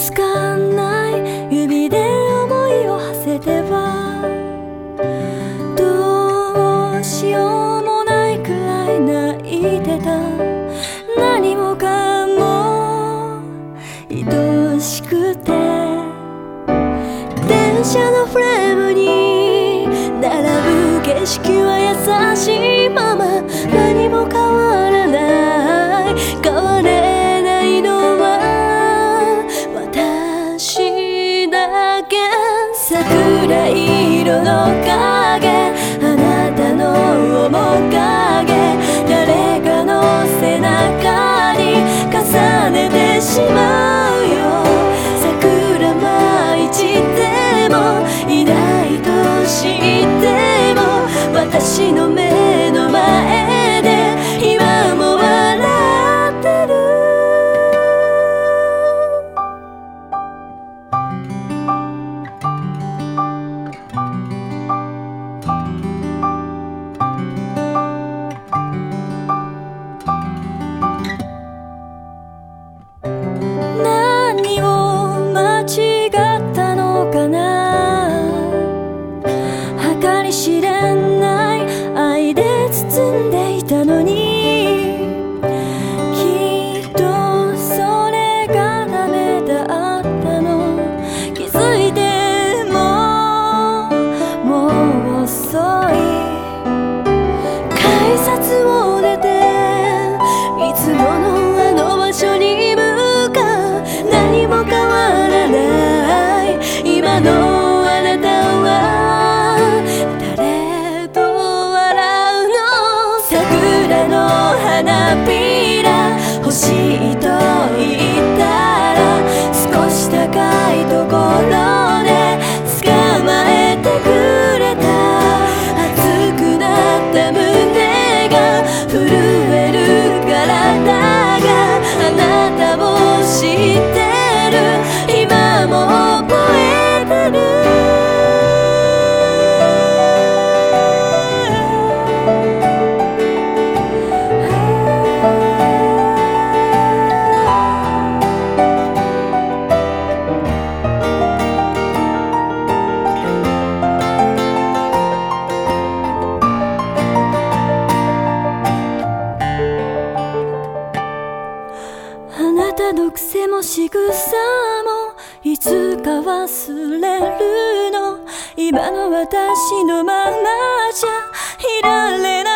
掴んない。指で思いを馳せてはどうしようもないくらい泣いてた。何もかも愛しくて。電車のフレームに並ぶ景色は優しいまま。何も変わらない。変われかかり知れないの癖も仕草もいつか忘れるの。今の私のままじゃいられない。